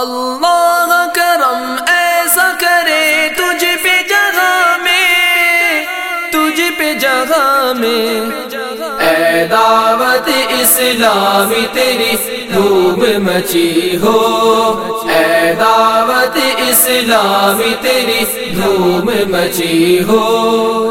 اللہ کرم ایسا کرے تجھ پہ جگہ میں، تجھ پہ جگہ میں۔ اے دعوت اسلامی تیری دھوپ مچی ہو۔ اے دعوت اسلامی تیری دھوم مچی ہو۔